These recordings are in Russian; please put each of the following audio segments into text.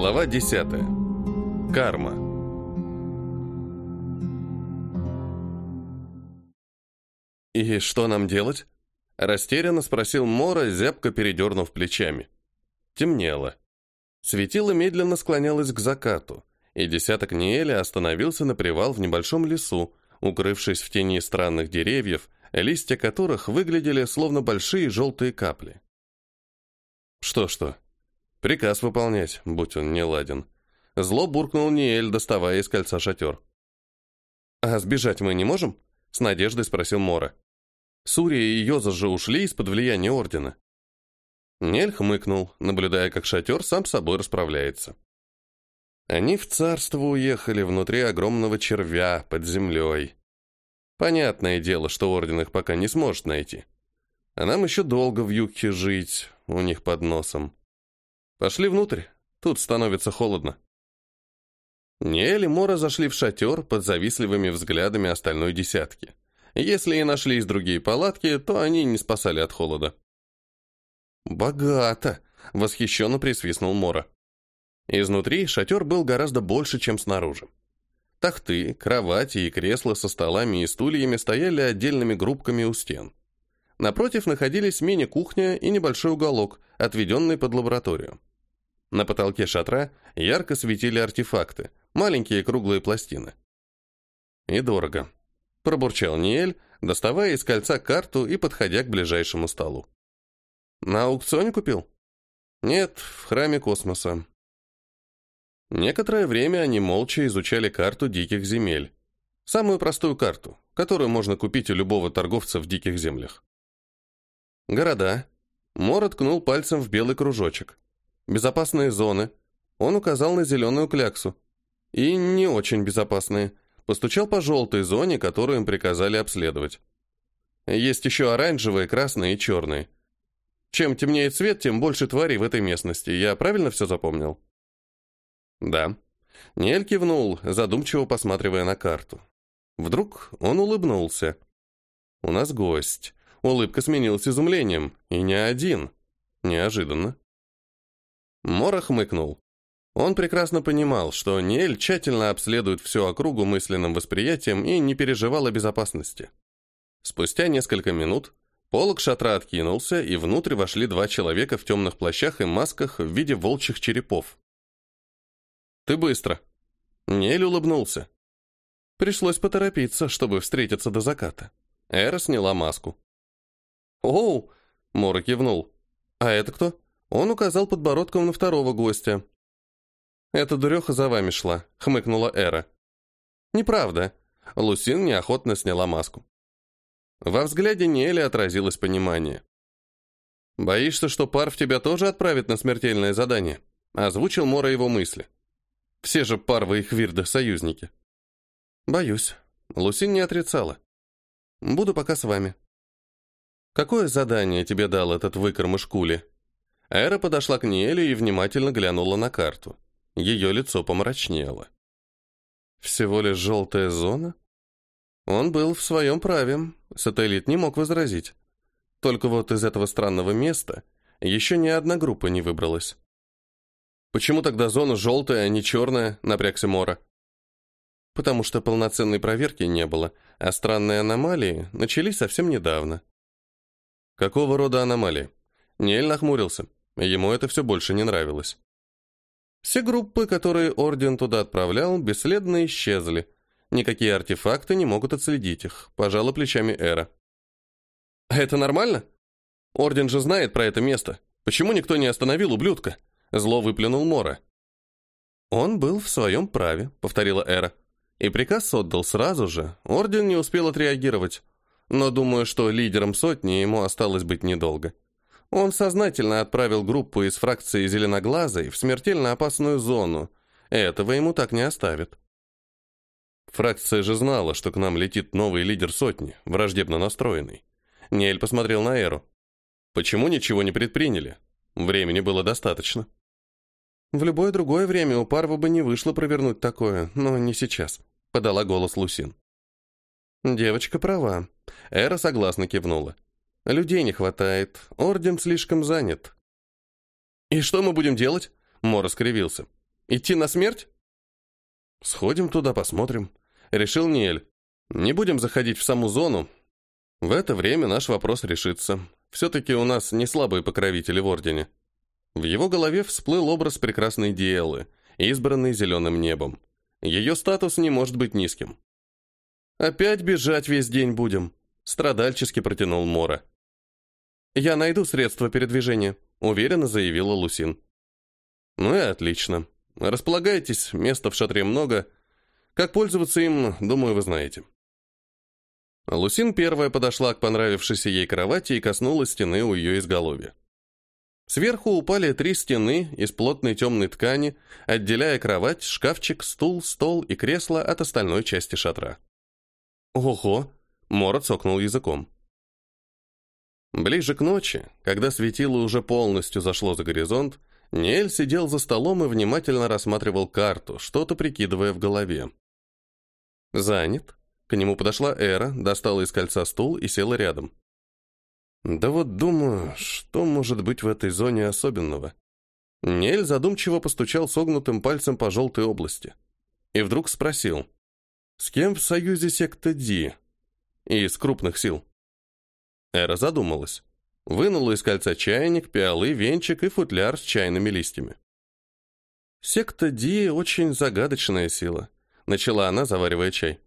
Глава 10. Карма. «И что нам делать?» Растерянно спросил Мора, зябко передернув плечами. Темнело. Светило медленно склонялось к закату, и десяток Ниэля остановился на привал в небольшом лесу, укрывшись в тени странных деревьев, листья которых выглядели словно большие желтые капли. Что-что? Приказ выполнять, будь он не ладен. Зло буркнул Ниэль, доставая из кольца шатер. «А сбежать мы не можем?» — с надеждой спросил Мора. Сурия и Йоза же ушли из-под влияния Ордена. Нель хмыкнул, наблюдая, как шатер сам собой расправляется. Они в царство уехали внутри огромного червя под землей. Понятное дело, что Орден их пока не сможет найти. А нам еще долго в Югхе жить, у них под носом. Пошли внутрь, тут становится холодно. Ниэль и Мора зашли в шатер под завистливыми взглядами остальной десятки. Если и нашлись другие палатки, то они не спасали от холода. «Богато!» — восхищенно присвистнул Мора. Изнутри шатер был гораздо больше, чем снаружи. Тахты, кровати и кресла со столами и стульями стояли отдельными группками у стен. Напротив находились мини-кухня и небольшой уголок, отведенный под лабораторию. На потолке шатра ярко светили артефакты, маленькие круглые пластины. «И дорого», — пробурчал Ниэль, доставая из кольца карту и подходя к ближайшему столу. «На аукционе купил?» «Нет, в храме космоса». Некоторое время они молча изучали карту диких земель. Самую простую карту, которую можно купить у любого торговца в диких землях. Города. Мор ткнул пальцем в белый кружочек. Безопасные зоны. Он указал на зеленую кляксу. И не очень безопасные. Постучал по желтой зоне, которую им приказали обследовать. Есть еще оранжевые, красные и черные. Чем темнее цвет, тем больше тварей в этой местности. Я правильно все запомнил? Да. Нель кивнул, задумчиво посматривая на карту. Вдруг он улыбнулся. У нас гость. Улыбка сменилась изумлением. И не один. Неожиданно. Мора хмыкнул. Он прекрасно понимал, что Ниэль тщательно обследует всю округу мысленным восприятием и не переживал о безопасности. Спустя несколько минут полог шатра откинулся, и внутрь вошли два человека в темных плащах и масках в виде волчьих черепов. «Ты быстро!» Ниэль улыбнулся. Пришлось поторопиться, чтобы встретиться до заката. Эра сняла маску. «Оу!» — Мора кивнул. «А это кто?» Он указал подбородком на второго гостя. «Эта дуреха за вами шла», — хмыкнула Эра. «Неправда». Лусин неохотно сняла маску. Во взгляде Нели отразилось понимание. «Боишься, что пар в тебя тоже отправит на смертельное задание?» — озвучил Мора его мысли. «Все же парвы и Хвирда — союзники». «Боюсь». Лусин не отрицала. «Буду пока с вами». «Какое задание тебе дал этот выкормыш Кули?» Эра подошла к Ниэле и внимательно глянула на карту. Ее лицо помрачнело. Всего лишь желтая зона? Он был в своем праве, сателлит не мог возразить. Только вот из этого странного места еще ни одна группа не выбралась. «Почему тогда зона желтая, а не черная?» — напрягся Мора. «Потому что полноценной проверки не было, а странные аномалии начались совсем недавно». «Какого рода аномалии?» Нель нахмурился. Ему это все больше не нравилось. Все группы, которые Орден туда отправлял, бесследно исчезли. Никакие артефакты не могут отследить их, пожала плечами Эра. «А это нормально? Орден же знает про это место. Почему никто не остановил ублюдка?» Зло выплюнул Мора. «Он был в своем праве», — повторила Эра. И приказ отдал сразу же. Орден не успел отреагировать. Но думаю, что лидером сотни ему осталось быть недолго. Он сознательно отправил группу из фракции Зеленоглазой в смертельно опасную зону. Этого ему так не оставят. Фракция же знала, что к нам летит новый лидер сотни, враждебно настроенный. Нель посмотрел на Эру. Почему ничего не предприняли? Времени было достаточно. В любое другое время у Парва бы не вышло провернуть такое, но не сейчас, подала голос Лусин. Девочка права. Эра согласно кивнула. Людей не хватает, орден слишком занят. «И что мы будем делать?» Мора скривился. Идти на смерть? Сходим туда, посмотрим. Решил Ниэль. Не будем заходить в саму зону. В это время наш вопрос решится. Все-таки у нас не слабые покровители в Ордене. В его голове всплыл образ прекрасной Диэлы, избранной зеленым небом. Ее статус не может быть низким. «Опять бежать весь день будем», — страдальчески протянул Мора. «Я найду средства передвижения», — уверенно заявила Лусин. «Ну и отлично. Располагайтесь, места в шатре много. Как пользоваться им, думаю, вы знаете». Лусин первая подошла к понравившейся ей кровати и коснулась стены у ее изголовья. Сверху упали три стены из плотной темной ткани, отделяя кровать, шкафчик, стул, стол и кресло от остальной части шатра. «Ого!» — Мора цокнул языком. Ближе к ночи, когда светило уже полностью зашло за горизонт, Ниэль сидел за столом и внимательно рассматривал карту, что-то прикидывая в голове. «Занят?» К нему подошла Эра, достала из кольца стул и села рядом. «Да вот думаю, что может быть в этой зоне особенного?» Нель задумчиво постучал согнутым пальцем по желтой области. И вдруг спросил, «С кем в союзе секта Ди?» «Из крупных сил». Эра задумалась. Вынула из кольца чайник, пиалы, венчик и футляр с чайными листьями. «Секта Ди — очень загадочная сила», — начала она, заваривая чай.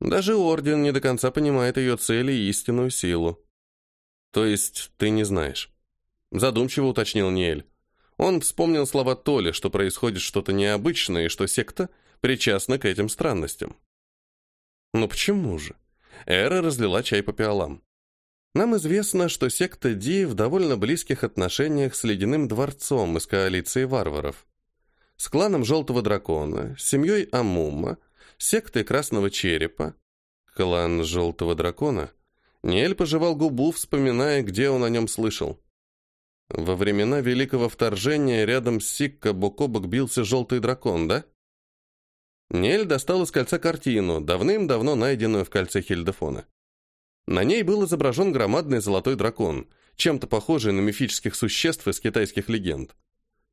«Даже Орден не до конца понимает ее цели и истинную силу». «То есть ты не знаешь?» Задумчиво уточнил Ниэль. Он вспомнил слова Толи, что происходит что-то необычное и что секта причастна к этим странностям. «Ну почему же?» Эра разлила чай по пиалам. Нам известно, что секта Ди в довольно близких отношениях с Ледяным дворцом из коалиции варваров. С кланом Желтого Дракона, с семьей Амума, сектой Красного Черепа. Клан Желтого Дракона? Ниэль пожевал губу, вспоминая, где он о нем слышал. Во времена Великого Вторжения рядом с Сикко бок о бок бился Желтый Дракон, да? Ниэль достал из кольца картину, давным-давно найденную в кольце Хильдефона. На ней был изображен громадный золотой дракон, чем-то похожий на мифических существ из китайских легенд.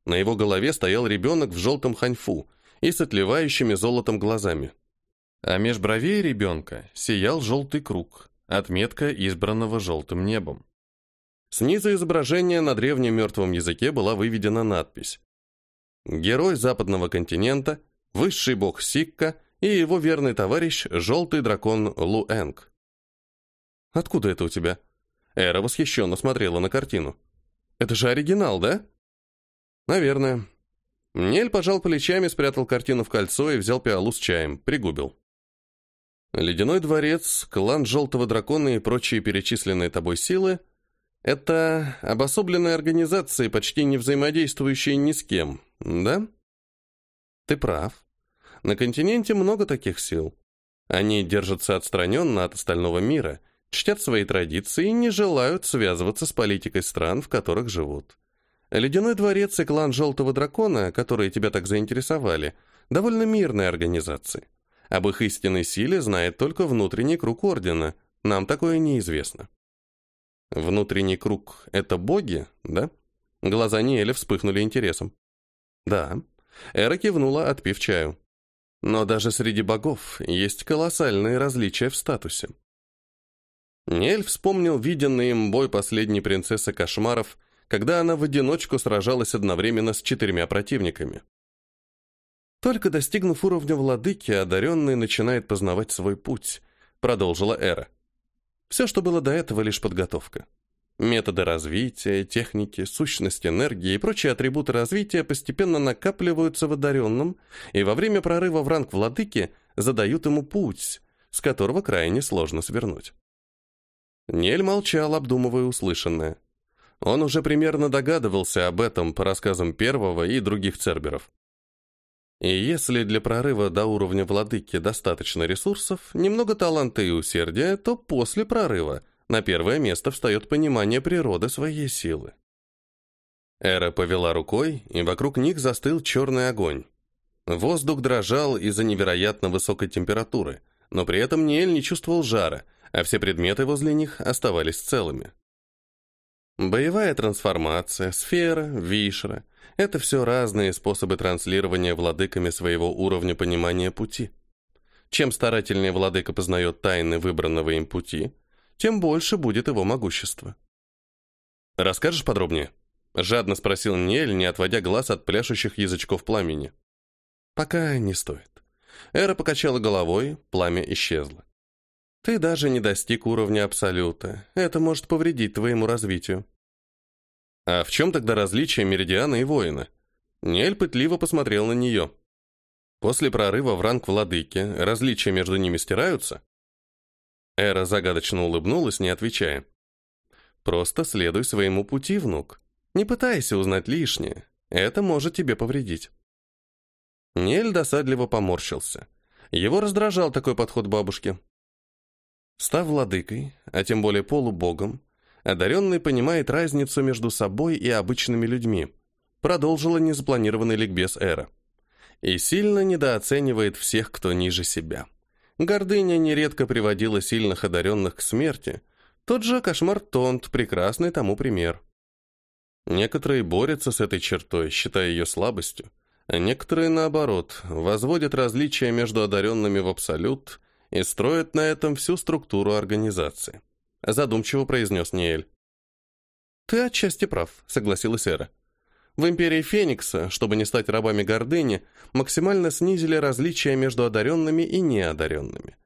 На его голове стоял ребенок в желтом ханьфу и с отливающими золотом глазами. А меж бровей ребенка сиял желтый круг, отметка избранного желтым небом. Снизу изображения на древнем мертвом языке была выведена надпись «Герой западного континента, высший бог Сикка и его верный товарищ, желтый дракон Луэнг». Откуда это у тебя?» Эра восхищенно смотрела на картину. «Это же оригинал, да?» «Наверное». Нель пожал плечами, спрятал картину в кольцо и взял пиалу с чаем, пригубил. Ледяной дворец, клан Желтого Дракона и прочие перечисленные тобой силы — это обособленные организации, почти не взаимодействующие ни с кем, да? Ты прав. На континенте много таких сил. Они держатся отстраненно от остального мира — чтят свои традиции и не желают связываться с политикой стран, в которых живут. Ледяной дворец и клан Желтого Дракона, которые тебя так заинтересовали, довольно мирные организации. Об их истинной силе знает только внутренний круг Ордена, нам такое неизвестно. Внутренний круг — это боги, да? Глаза Ниэля вспыхнули интересом. Да. Эра кивнула, отпив чаю. Но даже среди богов есть колоссальные различия в статусе. Нель вспомнил виденный им бой последней принцессы кошмаров, когда она в одиночку сражалась одновременно с четырьмя противниками. Только достигнув уровня владыки, одаренный начинает познавать свой путь, продолжила Эра. Все, что было до этого, лишь подготовка. Методы развития, техники, сущность энергии и прочие атрибуты развития постепенно накапливаются в одаренном, и во время прорыва в ранг владыки задают ему путь, с которого крайне сложно свернуть. Нель молчал, обдумывая услышанное. Он уже примерно догадывался об этом по рассказам первого и других церберов. И если для прорыва до уровня владыки достаточно ресурсов, немного таланта и усердия, то после прорыва на первое место встает понимание природы своей силы. Эра повела рукой, и вокруг них застыл черный огонь. Воздух дрожал из-за невероятно высокой температуры, но при этом Ниэль не чувствовал жара, а все предметы возле них оставались целыми. Боевая трансформация, сфера, вишера, Это все разные способы транслирования владыками своего уровня понимания пути. Чем старательнее владыка познает тайны выбранного им пути, тем больше будет его могущество. «Расскажешь подробнее?» — жадно спросил Ниэль, не отводя глаз от пляшущих язычков пламени. «Пока не стоит». Эра покачала головой, пламя исчезло. «Ты даже не достиг уровня Абсолюта. Это может повредить твоему развитию». «А в чем тогда различие Меридиана и Воина?» Ниэль пытливо посмотрел на нее. «После прорыва в ранг Владыки различия между ними стираются?» Эра загадочно улыбнулась, не отвечая. «Просто следуй своему пути, внук. Не пытайся узнать лишнее. Это может тебе повредить». Нель досадливо поморщился. Его раздражал такой подход бабушки. Став владыкой, а тем более полубогом, одаренный понимает разницу между собой и обычными людьми, продолжила незапланированный ликбез Эра. И сильно недооценивает всех, кто ниже себя. Гордыня нередко приводила сильных одаренных к смерти. Тот же кошмар Тонт – прекрасный тому пример. Некоторые борются с этой чертой, считая ее слабостью, а некоторые, наоборот, возводят различия между одаренными в абсолют и строят на этом всю структуру организации. Задумчиво произнес Ниэль. «Ты отчасти прав», — согласилась Эра. В империи Феникса, чтобы не стать рабами гордыни, максимально снизили различия между одаренными и неодаренными.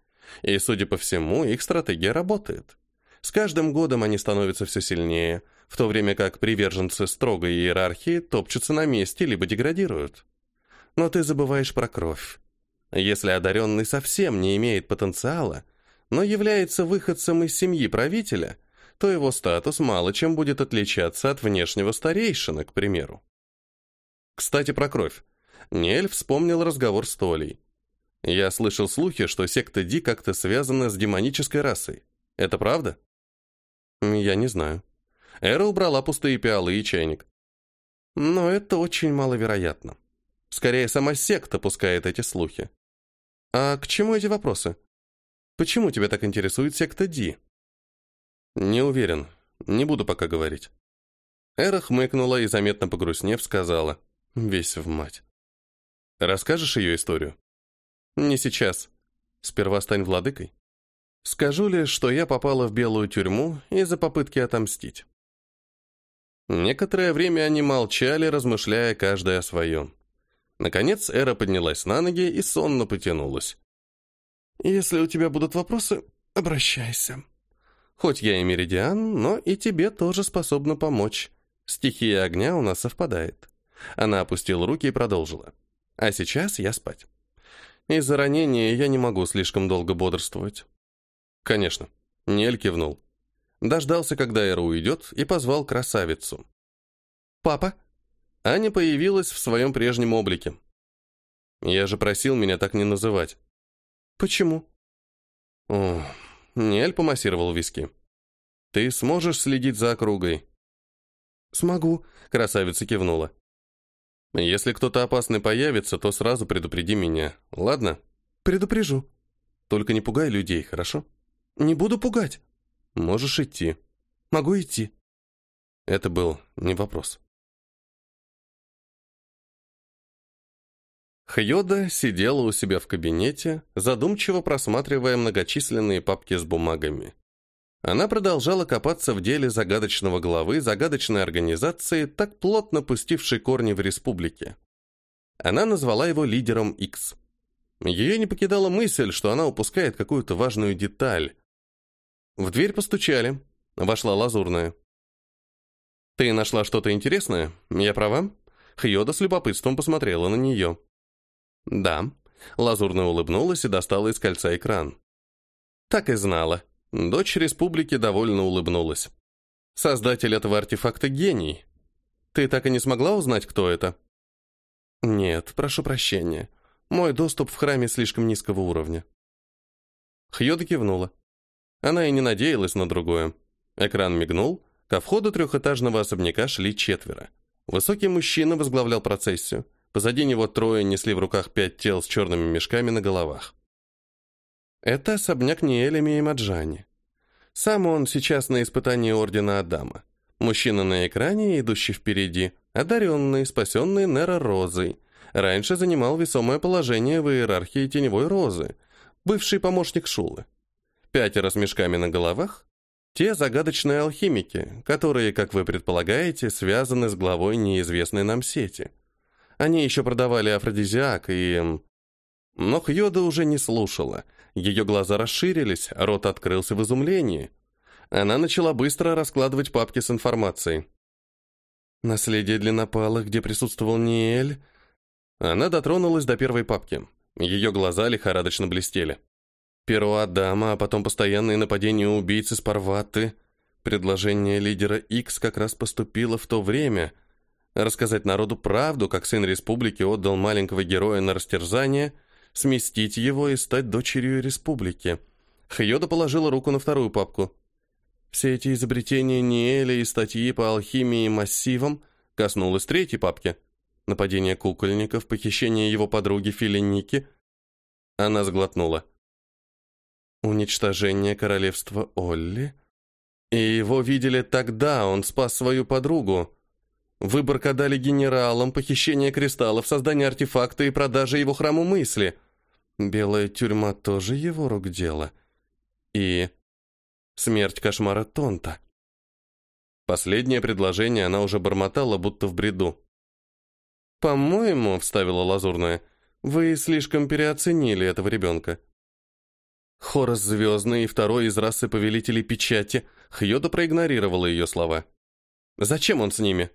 И, судя по всему, их стратегия работает. С каждым годом они становятся все сильнее, в то время как приверженцы строгой иерархии топчутся на месте либо деградируют но ты забываешь про кровь. Если одаренный совсем не имеет потенциала, но является выходцем из семьи правителя, то его статус мало чем будет отличаться от внешнего старейшины, к примеру. Кстати, про кровь. Нель вспомнил разговор с Толей. Я слышал слухи, что секта Ди как-то связана с демонической расой. Это правда? Я не знаю. Эра убрала пустые пиалы и чайник. Но это очень маловероятно. Скорее, сама секта пускает эти слухи. А к чему эти вопросы? Почему тебя так интересует секта Ди? Не уверен. Не буду пока говорить. Эра хмыкнула и, заметно погрустнев, сказала. Весь в мать. Расскажешь ее историю? Не сейчас. Сперва стань владыкой. Скажу лишь, что я попала в белую тюрьму из-за попытки отомстить. Некоторое время они молчали, размышляя каждый о своем. Наконец Эра поднялась на ноги и сонно потянулась. «Если у тебя будут вопросы, обращайся. Хоть я и меридиан, но и тебе тоже способна помочь. Стихия огня у нас совпадает». Она опустила руки и продолжила. «А сейчас я спать. Из-за ранения я не могу слишком долго бодрствовать». «Конечно». Нель кивнул. Дождался, когда Эра уйдет, и позвал красавицу. «Папа?» Аня появилась в своем прежнем облике. Я же просил меня так не называть. Почему? О, Нель помассировал виски. Ты сможешь следить за округой? Смогу, красавица кивнула. Если кто-то опасный появится, то сразу предупреди меня, ладно? Предупрежу. Только не пугай людей, хорошо? Не буду пугать. Можешь идти. Могу идти. Это был не вопрос. Хьода сидела у себя в кабинете, задумчиво просматривая многочисленные папки с бумагами. Она продолжала копаться в деле загадочного главы загадочной организации, так плотно пустившей корни в республике. Она назвала его лидером X. Ее не покидала мысль, что она упускает какую-то важную деталь. В дверь постучали. Вошла лазурная. «Ты нашла что-то интересное? Я права?» Хьода с любопытством посмотрела на нее. «Да». Лазурно улыбнулась и достала из кольца экран. Так и знала. Дочь республики довольно улыбнулась. «Создатель этого артефакта гений. Ты так и не смогла узнать, кто это?» «Нет, прошу прощения. Мой доступ в храме слишком низкого уровня». Хьода кивнула. Она и не надеялась на другое. Экран мигнул, ко входу трехэтажного особняка шли четверо. Высокий мужчина возглавлял процессию. Позади него трое несли в руках пять тел с черными мешками на головах. Это особняк Ниэлями и Маджани. Сам он сейчас на испытании Ордена Адама. Мужчина на экране, идущий впереди, одаренный, спасенный Нера Розой, раньше занимал весомое положение в иерархии Теневой Розы, бывший помощник Шулы. Пятеро с мешками на головах, те загадочные алхимики, которые, как вы предполагаете, связаны с главой неизвестной нам сети. Они еще продавали афродизиак и... Но Хьода уже не слушала. Ее глаза расширились, рот открылся в изумлении. Она начала быстро раскладывать папки с информацией. Наследие длиннопалых, где присутствовал Ниэль. Она дотронулась до первой папки. Ее глаза лихорадочно блестели. Перо Адама, а потом постоянные нападения убийцы Спарваты. Предложение лидера X как раз поступило в то время. Рассказать народу правду, как сын республики отдал маленького героя на растерзание, сместить его и стать дочерью республики. Хьода положила руку на вторую папку. Все эти изобретения Ниэля и статьи по алхимии массивам коснулась третьей папки. Нападение кукольников, похищение его подруги Филиники. Она сглотнула. Уничтожение королевства Олли? И его видели тогда, он спас свою подругу. Выборка дали генералам, похищение кристаллов, создание артефакта и продажа его храму мысли. Белая тюрьма тоже его рук дело. И смерть кошмара Тонта. Последнее предложение она уже бормотала, будто в бреду. «По-моему», — вставила Лазурная, — «вы слишком переоценили этого ребенка. Хорос Звездный и второй из расы повелителей печати. Хьода проигнорировала ее слова. Зачем он с ними?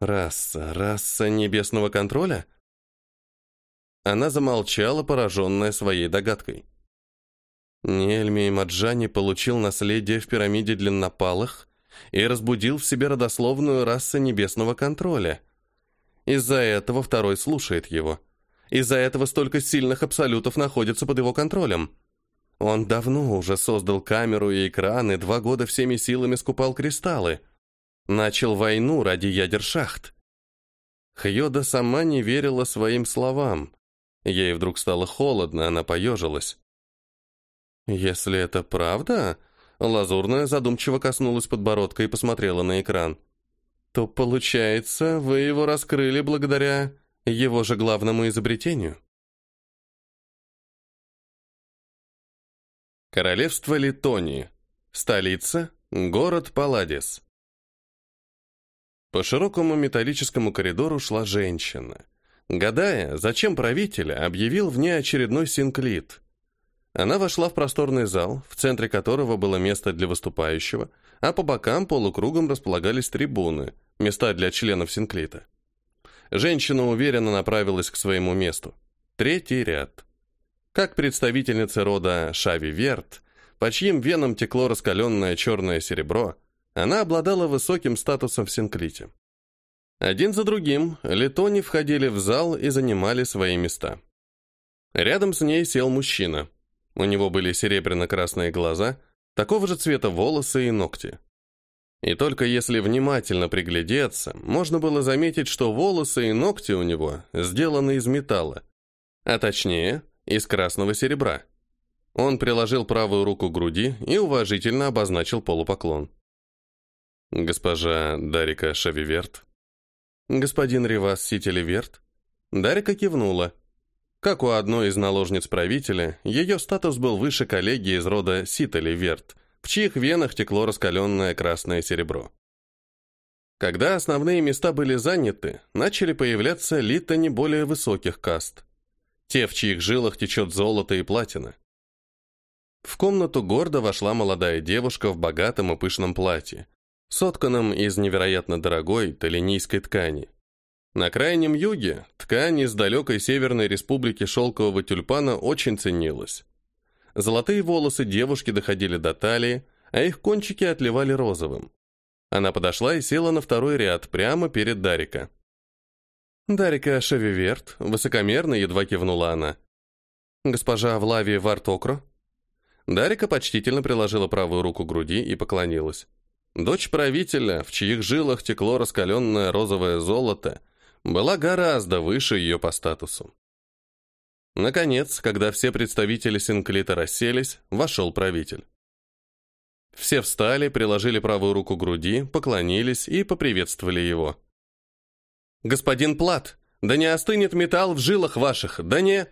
Раса, раса небесного контроля? Она замолчала, пораженная своей догадкой. Нельми и Маджани получил наследие в пирамиде длиннопалых и разбудил в себе родословную расы небесного контроля. Из-за этого второй слушает его. Из-за этого столько сильных абсолютов находятся под его контролем. Он давно уже создал камеру и экран и два года всеми силами скупал кристаллы. Начал войну ради ядер шахт. Хьода сама не верила своим словам. Ей вдруг стало холодно, она поежилась. «Если это правда...» Лазурная задумчиво коснулась подбородка и посмотрела на экран. «То, получается, вы его раскрыли благодаря его же главному изобретению?» Королевство Литонии. Столица – город Паладис. По широкому металлическому коридору шла женщина. Гадая, зачем правитель объявил в ней очередной синклит. Она вошла в просторный зал, в центре которого было место для выступающего, а по бокам полукругом располагались трибуны, места для членов синклита. Женщина уверенно направилась к своему месту. Третий ряд. Как представительница рода Шави Верт, по чьим венам текло раскаленное черное серебро, она обладала высоким статусом в Синклите. Один за другим летони входили в зал и занимали свои места. Рядом с ней сел мужчина. У него были серебряно-красные глаза, такого же цвета волосы и ногти. И только если внимательно приглядеться, можно было заметить, что волосы и ногти у него сделаны из металла, а точнее, из красного серебра. Он приложил правую руку к груди и уважительно обозначил полупоклон. «Госпожа Дарика Шавиверт?» «Господин Ривас Сителеверт?» Дарика кивнула. Как у одной из наложниц правителя, ее статус был выше коллеги из рода Сителеверт, в чьих венах текло раскаленное красное серебро. Когда основные места были заняты, начали появляться лита не более высоких каст те, в чьих жилах течет золото и платина. В комнату гордо вошла молодая девушка в богатом и пышном платье, сотканном из невероятно дорогой толинийской ткани. На крайнем юге ткань из далекой северной республики шелкового тюльпана очень ценилась. Золотые волосы девушки доходили до талии, а их кончики отливали розовым. Она подошла и села на второй ряд, прямо перед Дарика. «Дарика Шевиверт», высокомерно едва кивнула она. «Госпожа Влави Вартокро». Дарика почтительно приложила правую руку к груди и поклонилась. Дочь правителя, в чьих жилах текло раскаленное розовое золото, была гораздо выше ее по статусу. Наконец, когда все представители Синклита расселись, вошел правитель. Все встали, приложили правую руку к груди, поклонились и поприветствовали его. господин Плат, да не остынет металл в жилах ваших, да не...»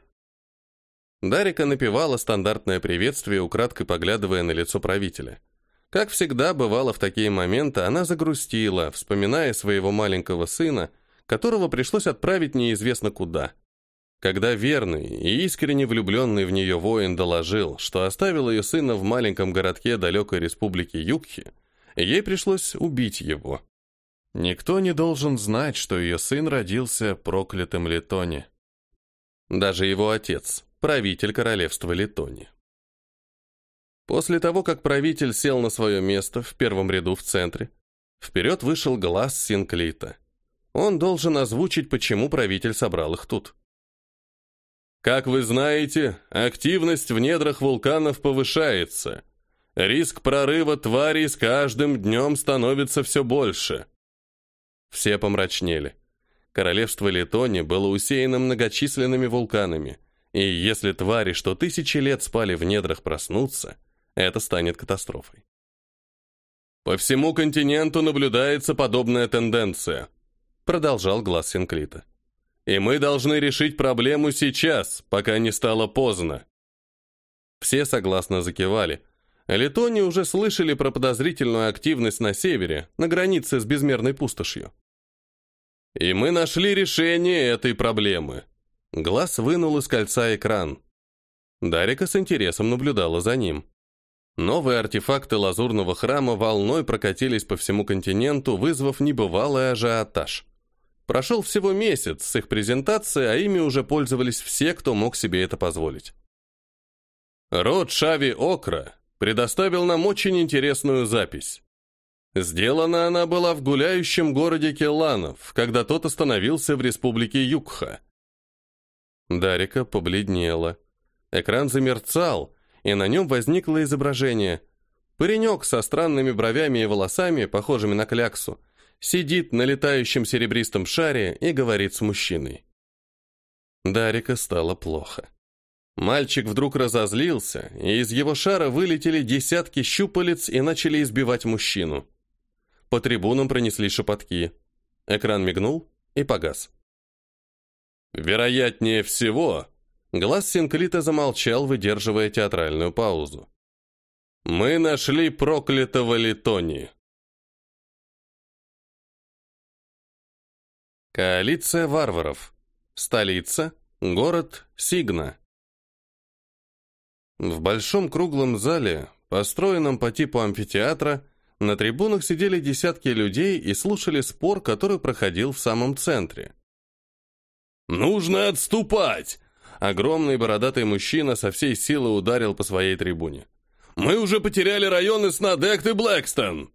Дарика напевала стандартное приветствие, украдкой поглядывая на лицо правителя. Как всегда бывало в такие моменты, она загрустила, вспоминая своего маленького сына, которого пришлось отправить неизвестно куда. Когда верный и искренне влюбленный в нее воин доложил, что оставил ее сына в маленьком городке далекой республики Юкхи, ей пришлось убить его. Никто не должен знать, что ее сын родился проклятым Литоне. Даже его отец, правитель королевства Литони. После того, как правитель сел на свое место в первом ряду в центре, вперед вышел глаз Синклита. Он должен озвучить, почему правитель собрал их тут. Как вы знаете, активность в недрах вулканов повышается. Риск прорыва тварей с каждым днем становится все больше. Все помрачнели. Королевство Литони было усеяно многочисленными вулканами, и если твари, что тысячи лет спали в недрах, проснутся, это станет катастрофой. По всему континенту наблюдается подобная тенденция, продолжал глаз Синклита. И мы должны решить проблему сейчас, пока не стало поздно. Все согласно закивали. Литони уже слышали про подозрительную активность на севере, на границе с безмерной пустошью. И мы нашли решение этой проблемы. Глаз вынул из кольца экран. Дарика с интересом наблюдала за ним. Новые артефакты лазурного храма волной прокатились по всему континенту, вызвав небывалый ажиотаж. Прошел всего месяц с их презентации, а ими уже пользовались все, кто мог себе это позволить. Род Шави Окра предоставил нам очень интересную запись. Сделана она была в гуляющем городе Келланов, когда тот остановился в республике Юкха. Дарика побледнела. Экран замерцал, и на нем возникло изображение. Паренек со странными бровями и волосами, похожими на кляксу, сидит на летающем серебристом шаре и говорит с мужчиной. Дарика стало плохо. Мальчик вдруг разозлился, и из его шара вылетели десятки щупалец и начали избивать мужчину. По трибунам пронесли шепотки. Экран мигнул и погас. Вероятнее всего, глаз Синклита замолчал, выдерживая театральную паузу. Мы нашли проклятого Литони. Коалиция варваров. Столица. Город Сигна. В большом круглом зале, построенном по типу амфитеатра, на трибунах сидели десятки людей и слушали спор, который проходил в самом центре. «Нужно отступать!» Огромный бородатый мужчина со всей силы ударил по своей трибуне. «Мы уже потеряли районы Снадект и Блэкстон!»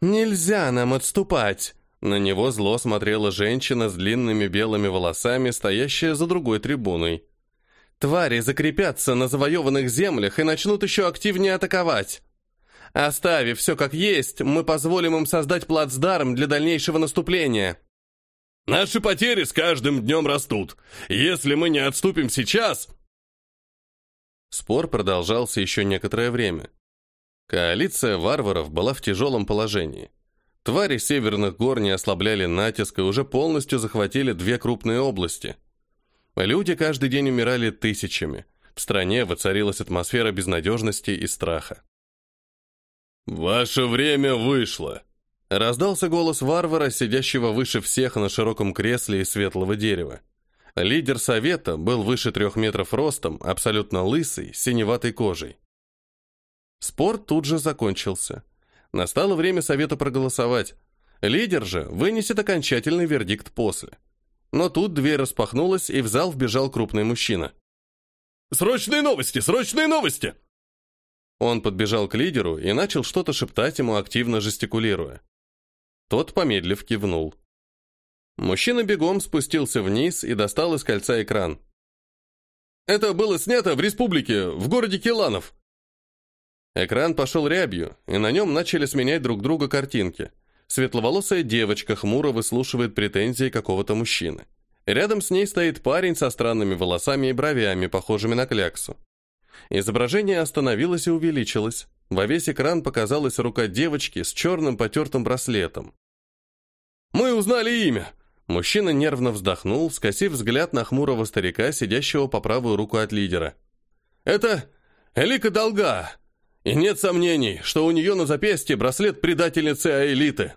«Нельзя нам отступать!» На него зло смотрела женщина с длинными белыми волосами, стоящая за другой трибуной. «Твари закрепятся на завоеванных землях и начнут еще активнее атаковать. Оставив все как есть, мы позволим им создать плацдарм для дальнейшего наступления». «Наши потери с каждым днем растут. Если мы не отступим сейчас...» Спор продолжался еще некоторое время. Коалиция варваров была в тяжелом положении. Твари северных гор не ослабляли натиск и уже полностью захватили две крупные области. Люди каждый день умирали тысячами. В стране воцарилась атмосфера безнадежности и страха. «Ваше время вышло!» Раздался голос варвара, сидящего выше всех на широком кресле из светлого дерева. Лидер совета был выше трех метров ростом, абсолютно лысый, синеватой кожей. Спор тут же закончился. Настало время совета проголосовать. Лидер же вынесет окончательный вердикт после. Но тут дверь распахнулась, и в зал вбежал крупный мужчина. «Срочные новости! Срочные новости!» Он подбежал к лидеру и начал что-то шептать ему, активно жестикулируя. Тот, помедлив, кивнул. Мужчина бегом спустился вниз и достал из кольца экран. «Это было снято в республике, в городе Келанов», Экран пошел рябью, и на нем начали сменять друг друга картинки. Светловолосая девочка хмуро выслушивает претензии какого-то мужчины. Рядом с ней стоит парень со странными волосами и бровями, похожими на кляксу. Изображение остановилось и увеличилось. Во весь экран показалась рука девочки с черным потертым браслетом. «Мы узнали имя! Мужчина нервно вздохнул, скосив взгляд на хмурого старика, сидящего по правую руку от лидера. «Это Элика Долга, и нет сомнений, что у нее на запястье браслет предательницы Аэлиты».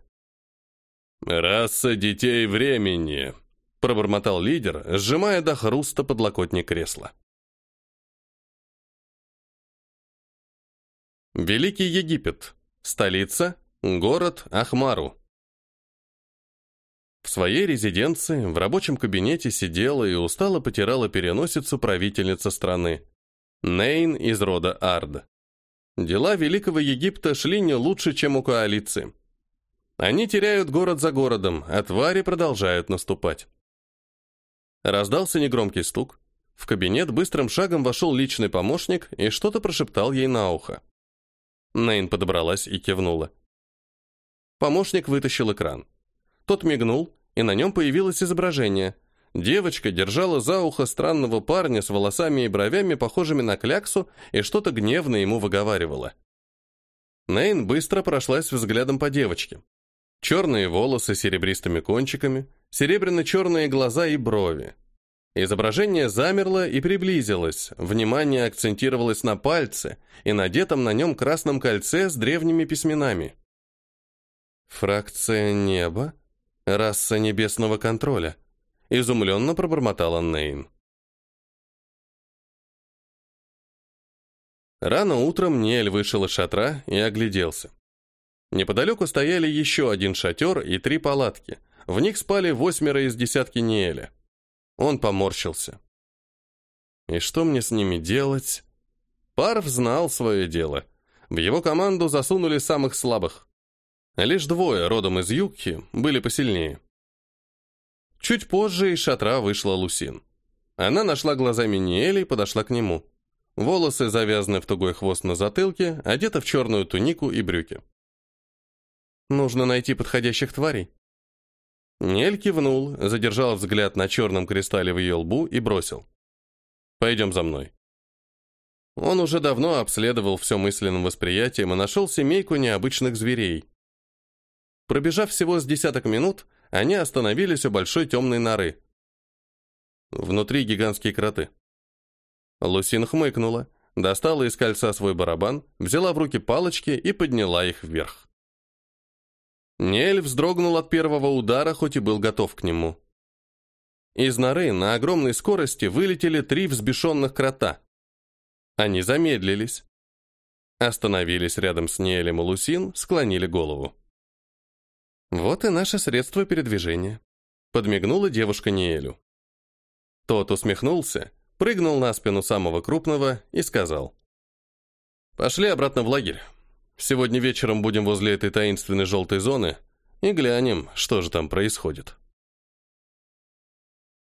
«Раса детей времени», — пробормотал лидер, сжимая до хруста подлокотник кресла. Великий Египет. Столица. Город Ахмару. В своей резиденции, в рабочем кабинете сидела и устало потирала переносицу правительница страны. Нейн из рода Ард. Дела Великого Египта шли не лучше, чем у коалиции. Они теряют город за городом, а твари продолжают наступать. Раздался негромкий стук. В кабинет быстрым шагом вошел личный помощник и что-то прошептал ей на ухо. Нейн подобралась и кивнула. Помощник вытащил экран. Тот мигнул, и на нем появилось изображение. Девочка держала за ухо странного парня с волосами и бровями, похожими на кляксу, и что-то гневно ему выговаривала. Нейн быстро прошлась взглядом по девочке. Черные волосы с серебристыми кончиками, серебряно-черные глаза и брови. Изображение замерло и приблизилось, внимание акцентировалось на пальце и надетом на нем красном кольце с древними письменами. «Фракция неба? Раса небесного контроля», — изумленно пробормотала Нейн. Рано утром Ниэль вышел из шатра и огляделся. Неподалеку стояли еще один шатер и три палатки. В них спали восьмеро из десятки Ниэля. Он поморщился. И что мне с ними делать? Парв знал свое дело. В его команду засунули самых слабых. Лишь двое, родом из Югхи, были посильнее. Чуть позже из шатра вышла Лусин. Она нашла глазами Ниэля и подошла к нему. Волосы завязаны в тугой хвост на затылке, одета в черную тунику и брюки. «Нужно найти подходящих тварей», Нель кивнул, задержал взгляд на черном кристалле в ее лбу и бросил. «Пойдем за мной». Он уже давно обследовал все мысленным восприятием и нашел семейку необычных зверей. Пробежав всего с десяток минут, они остановились у большой темной норы. Внутри гигантские кроты. Лусин хмыкнула, достала из кольца свой барабан, взяла в руки палочки и подняла их вверх. Нель вздрогнул от первого удара, хоть и был готов к нему. Из норы на огромной скорости вылетели три взбешенных крота. Они замедлились. Остановились рядом с Ниэлем и Лусин, склонили голову. «Вот и наше средство передвижения», — подмигнула девушка Ниэлю. Тот усмехнулся, прыгнул на спину самого крупного и сказал. «Пошли обратно в лагерь. Сегодня вечером будем возле этой таинственной желтой зоны и глянем, что же там происходит.